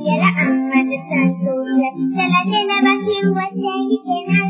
කියලා අම්මට සතුටු වෙලා දෙනවා කිව්වට හිතෙනවා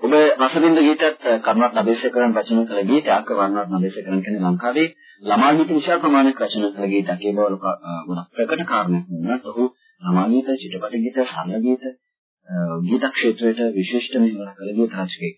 ඔබ රසවින්ද ගීතත් කරුණාත් නදේශකරන් රචනා කළ ගීතයක් වර්ණවත් නදේශකරන් කියන්නේ ලංකාවේ ළමා ගීත විශාල ප්‍රමාණයක් රචනා කළ ගීතයක්. ඒ බව ගොඩක් ප්‍රකට කාරණයක් වුණත් ඔහු ළමා ගීත, චිත්‍රපට ගීත, සංගීත ගීත ක්ෂේත්‍රයට විශිෂ්ට මෙහෙවර කළ ගීත රචකයෙක්.